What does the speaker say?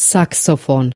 saxophon.